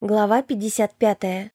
Глава 55.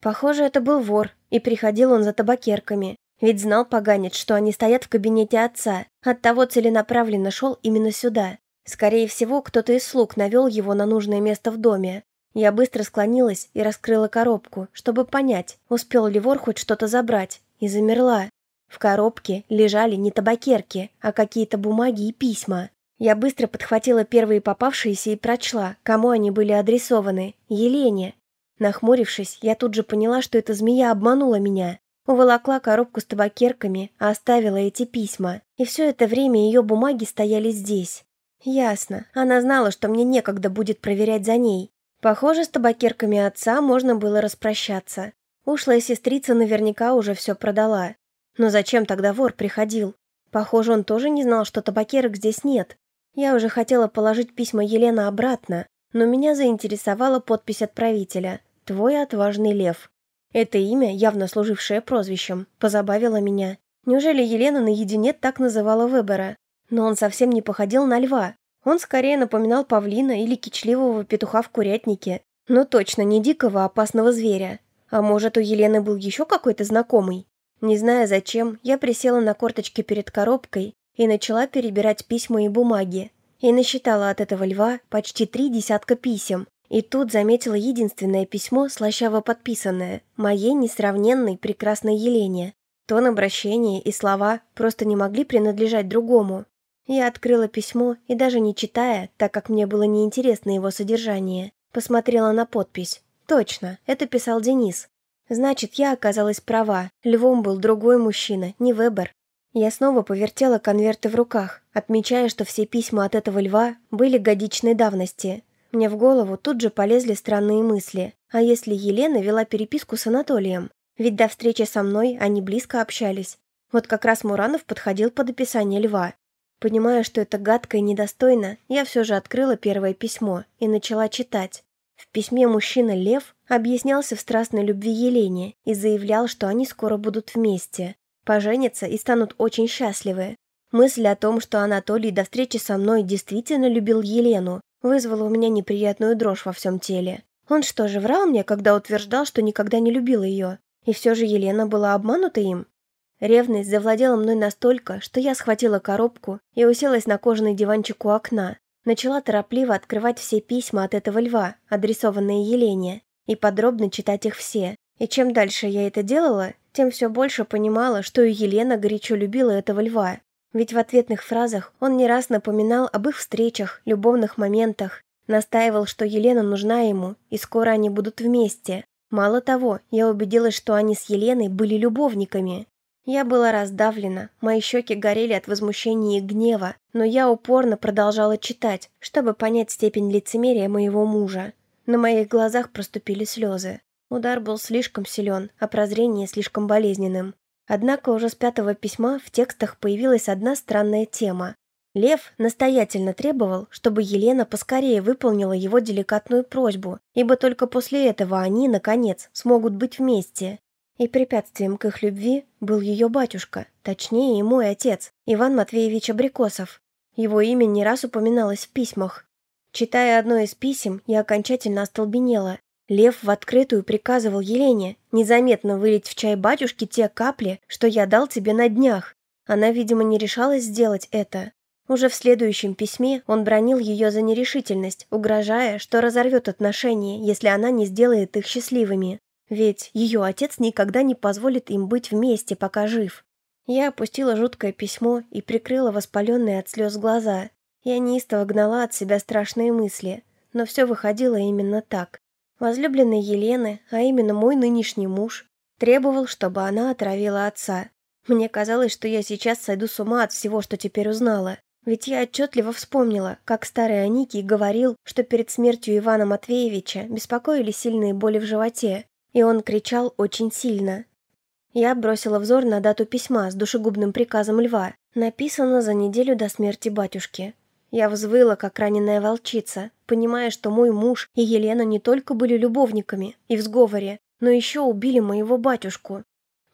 Похоже, это был вор, и приходил он за табакерками. Ведь знал поганец, что они стоят в кабинете отца, оттого целенаправленно шел именно сюда. Скорее всего, кто-то из слуг навел его на нужное место в доме. Я быстро склонилась и раскрыла коробку, чтобы понять, успел ли вор хоть что-то забрать, и замерла. В коробке лежали не табакерки, а какие-то бумаги и письма. Я быстро подхватила первые попавшиеся и прочла, кому они были адресованы. Елене. Нахмурившись, я тут же поняла, что эта змея обманула меня. Уволокла коробку с табакерками, а оставила эти письма. И все это время ее бумаги стояли здесь. Ясно. Она знала, что мне некогда будет проверять за ней. Похоже, с табакерками отца можно было распрощаться. Ушлая сестрица наверняка уже все продала. Но зачем тогда вор приходил? Похоже, он тоже не знал, что табакерок здесь нет. Я уже хотела положить письма Елена обратно, но меня заинтересовала подпись отправителя «Твой отважный лев». Это имя, явно служившее прозвищем, позабавило меня. Неужели Елена наедине так называла Вебера? Но он совсем не походил на льва. Он скорее напоминал павлина или кичливого петуха в курятнике. Но точно не дикого опасного зверя. А может, у Елены был еще какой-то знакомый? Не зная зачем, я присела на корточки перед коробкой и начала перебирать письма и бумаги. И насчитала от этого льва почти три десятка писем. И тут заметила единственное письмо, слащаво подписанное, моей несравненной прекрасной Елене. Тон обращения и слова просто не могли принадлежать другому. Я открыла письмо и даже не читая, так как мне было неинтересно его содержание, посмотрела на подпись. Точно, это писал Денис. Значит, я оказалась права. Львом был другой мужчина, не Вебер. Я снова повертела конверты в руках, отмечая, что все письма от этого льва были годичной давности. Мне в голову тут же полезли странные мысли. А если Елена вела переписку с Анатолием? Ведь до встречи со мной они близко общались. Вот как раз Муранов подходил под описание льва. Понимая, что это гадко и недостойно, я все же открыла первое письмо и начала читать. В письме мужчина-лев объяснялся в страстной любви Елене и заявлял, что они скоро будут вместе поженятся и станут очень счастливы. Мысль о том, что Анатолий до встречи со мной действительно любил Елену, вызвала у меня неприятную дрожь во всем теле. Он что же, врал мне, когда утверждал, что никогда не любил ее? И все же Елена была обманута им? Ревность завладела мной настолько, что я схватила коробку и уселась на кожаный диванчик у окна. Начала торопливо открывать все письма от этого льва, адресованные Елене, и подробно читать их все. И чем дальше я это делала, тем все больше понимала, что и Елена горячо любила этого льва. Ведь в ответных фразах он не раз напоминал об их встречах, любовных моментах, настаивал, что Елена нужна ему, и скоро они будут вместе. Мало того, я убедилась, что они с Еленой были любовниками. Я была раздавлена, мои щеки горели от возмущения и гнева, но я упорно продолжала читать, чтобы понять степень лицемерия моего мужа. На моих глазах проступили слезы. Удар был слишком силен, а прозрение слишком болезненным. Однако уже с пятого письма в текстах появилась одна странная тема. Лев настоятельно требовал, чтобы Елена поскорее выполнила его деликатную просьбу, ибо только после этого они, наконец, смогут быть вместе. И препятствием к их любви был ее батюшка, точнее, и мой отец, Иван Матвеевич Абрикосов. Его имя не раз упоминалось в письмах. Читая одно из писем, я окончательно остолбенела. Лев в открытую приказывал Елене незаметно вылить в чай батюшки те капли, что я дал тебе на днях. Она, видимо, не решалась сделать это. Уже в следующем письме он бронил ее за нерешительность, угрожая, что разорвет отношения, если она не сделает их счастливыми. Ведь ее отец никогда не позволит им быть вместе, пока жив. Я опустила жуткое письмо и прикрыла воспаленные от слез глаза. Я неистово гнала от себя страшные мысли, но все выходило именно так. Возлюбленный Елены, а именно мой нынешний муж, требовал, чтобы она отравила отца. Мне казалось, что я сейчас сойду с ума от всего, что теперь узнала. Ведь я отчетливо вспомнила, как старый Аникий говорил, что перед смертью Ивана Матвеевича беспокоили сильные боли в животе, и он кричал очень сильно. Я бросила взор на дату письма с душегубным приказом льва, написано за неделю до смерти батюшки. Я взвыла, как раненая волчица, понимая, что мой муж и Елена не только были любовниками и в сговоре, но еще убили моего батюшку.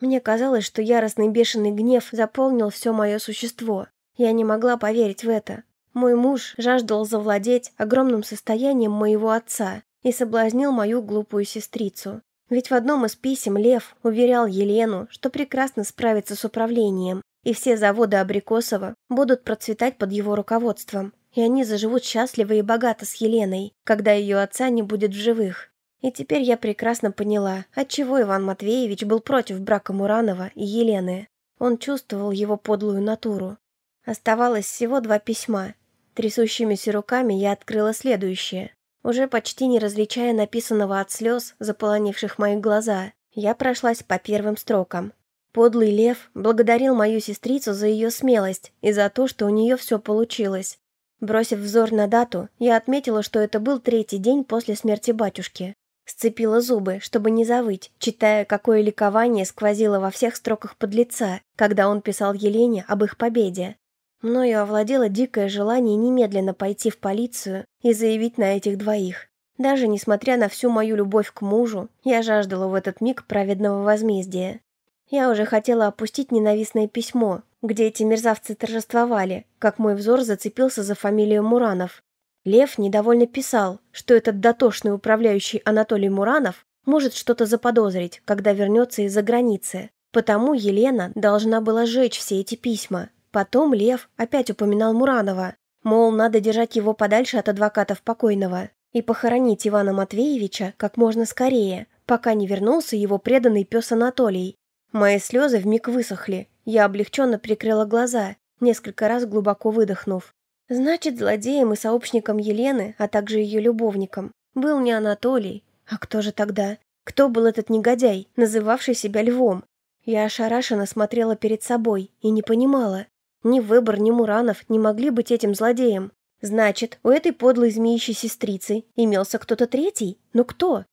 Мне казалось, что яростный бешеный гнев заполнил все мое существо. Я не могла поверить в это. Мой муж жаждал завладеть огромным состоянием моего отца. и соблазнил мою глупую сестрицу. Ведь в одном из писем Лев уверял Елену, что прекрасно справится с управлением, и все заводы Абрикосова будут процветать под его руководством, и они заживут счастливо и богато с Еленой, когда ее отца не будет в живых. И теперь я прекрасно поняла, отчего Иван Матвеевич был против брака Муранова и Елены. Он чувствовал его подлую натуру. Оставалось всего два письма. Трясущимися руками я открыла следующее. Уже почти не различая написанного от слез, заполонивших мои глаза, я прошлась по первым строкам. Подлый лев благодарил мою сестрицу за ее смелость и за то, что у нее все получилось. Бросив взор на дату, я отметила, что это был третий день после смерти батюшки. Сцепила зубы, чтобы не завыть, читая, какое ликование сквозило во всех строках подлеца, когда он писал Елене об их победе. Мною овладело дикое желание немедленно пойти в полицию и заявить на этих двоих. Даже несмотря на всю мою любовь к мужу, я жаждала в этот миг праведного возмездия. Я уже хотела опустить ненавистное письмо, где эти мерзавцы торжествовали, как мой взор зацепился за фамилию Муранов. Лев недовольно писал, что этот дотошный управляющий Анатолий Муранов может что-то заподозрить, когда вернется из-за границы. Потому Елена должна была сжечь все эти письма. Потом Лев опять упоминал Муранова. Мол, надо держать его подальше от адвокатов покойного и похоронить Ивана Матвеевича как можно скорее, пока не вернулся его преданный пес Анатолий. Мои слезы вмиг высохли. Я облегченно прикрыла глаза, несколько раз глубоко выдохнув. Значит, злодеем и сообщником Елены, а также ее любовником, был не Анатолий. А кто же тогда? Кто был этот негодяй, называвший себя львом? Я ошарашенно смотрела перед собой и не понимала. Ни Выбор, ни Муранов не могли быть этим злодеем. Значит, у этой подлой змеищей сестрицы имелся кто-то третий? Но кто?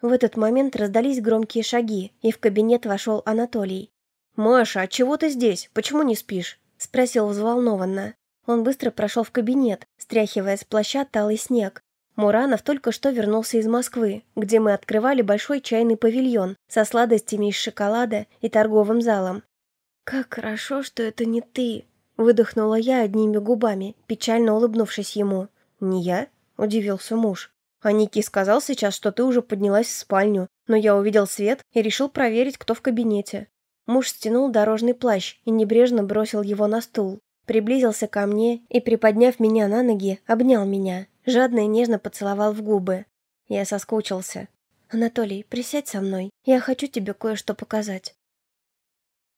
В этот момент раздались громкие шаги, и в кабинет вошел Анатолий. «Маша, а чего ты здесь? Почему не спишь?» – спросил взволнованно. Он быстро прошел в кабинет, стряхивая с плаща талый снег. Муранов только что вернулся из Москвы, где мы открывали большой чайный павильон со сладостями из шоколада и торговым залом. «Как хорошо, что это не ты!» – выдохнула я одними губами, печально улыбнувшись ему. «Не я?» – удивился муж. «А Ники сказал сейчас, что ты уже поднялась в спальню, но я увидел свет и решил проверить, кто в кабинете». Муж стянул дорожный плащ и небрежно бросил его на стул приблизился ко мне и, приподняв меня на ноги, обнял меня, жадно и нежно поцеловал в губы. Я соскучился. «Анатолий, присядь со мной, я хочу тебе кое-что показать».